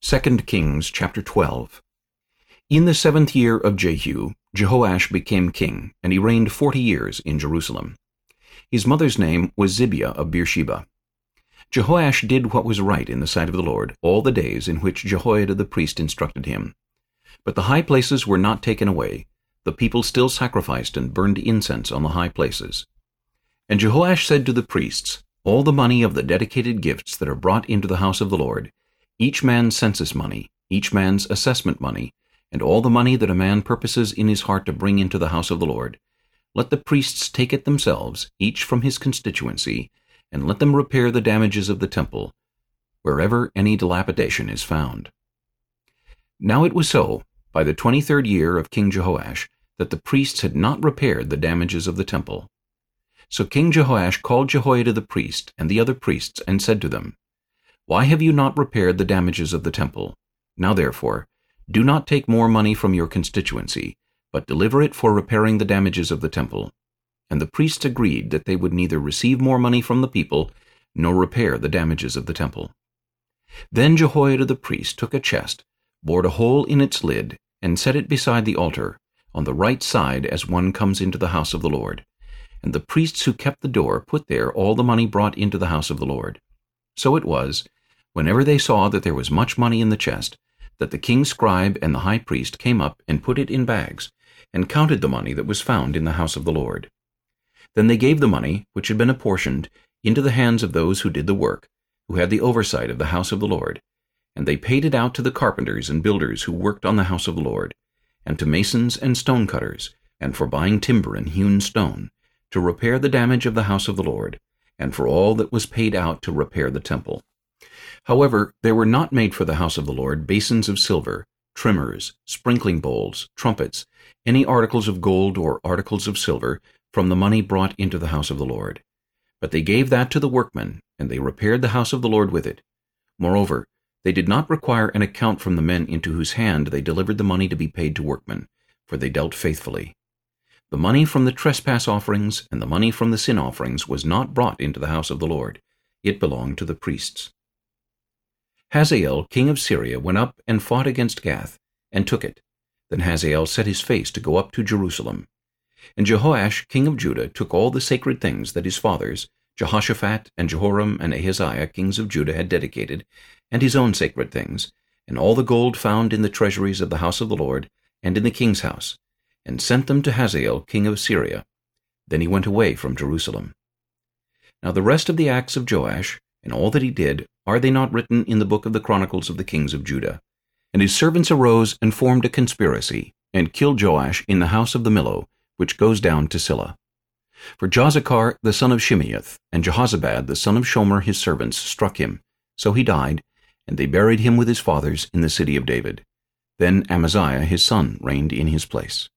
2 Kings chapter 12 In the seventh year of Jehu, Jehoash became king, and he reigned forty years in Jerusalem. His mother's name was Zibiah of Beersheba. Jehoash did what was right in the sight of the Lord all the days in which Jehoiada the priest instructed him. But the high places were not taken away. The people still sacrificed and burned incense on the high places. And Jehoash said to the priests, All the money of the dedicated gifts that are brought into the house of the Lord, each man's census money, each man's assessment money, and all the money that a man purposes in his heart to bring into the house of the Lord, let the priests take it themselves, each from his constituency, and let them repair the damages of the temple, wherever any dilapidation is found. Now it was so, by the twenty-third year of King Jehoash, that the priests had not repaired the damages of the temple. So King Jehoash called Jehoiada the priest and the other priests, and said to them, why have you not repaired the damages of the temple? Now therefore, do not take more money from your constituency, but deliver it for repairing the damages of the temple. And the priests agreed that they would neither receive more money from the people, nor repair the damages of the temple. Then Jehoiada the priest took a chest, bored a hole in its lid, and set it beside the altar, on the right side as one comes into the house of the Lord. And the priests who kept the door put there all the money brought into the house of the Lord. So it was, whenever they saw that there was much money in the chest, that the king's scribe and the high priest came up and put it in bags, and counted the money that was found in the house of the Lord. Then they gave the money, which had been apportioned, into the hands of those who did the work, who had the oversight of the house of the Lord, and they paid it out to the carpenters and builders who worked on the house of the Lord, and to masons and stone cutters, and for buying timber and hewn stone, to repair the damage of the house of the Lord, and for all that was paid out to repair the temple. However, there were not made for the house of the Lord basins of silver, trimmers, sprinkling bowls, trumpets, any articles of gold or articles of silver, from the money brought into the house of the Lord. But they gave that to the workmen, and they repaired the house of the Lord with it. Moreover, they did not require an account from the men into whose hand they delivered the money to be paid to workmen, for they dealt faithfully. The money from the trespass offerings and the money from the sin offerings was not brought into the house of the Lord. It belonged to the priests. Hazael king of Syria went up and fought against Gath, and took it. Then Hazael set his face to go up to Jerusalem. And Jehoash king of Judah took all the sacred things that his fathers, Jehoshaphat and Jehoram and Ahaziah kings of Judah had dedicated, and his own sacred things, and all the gold found in the treasuries of the house of the Lord, and in the king's house, and sent them to Hazael king of Syria. Then he went away from Jerusalem. Now the rest of the acts of Joash, and all that he did, are they not written in the book of the Chronicles of the kings of Judah? And his servants arose and formed a conspiracy, and killed Joash in the house of the Millo, which goes down to Silla. For Jozachar the son of Shimeath, and Jehozabad the son of Shomer his servants, struck him. So he died, and they buried him with his fathers in the city of David. Then Amaziah his son reigned in his place.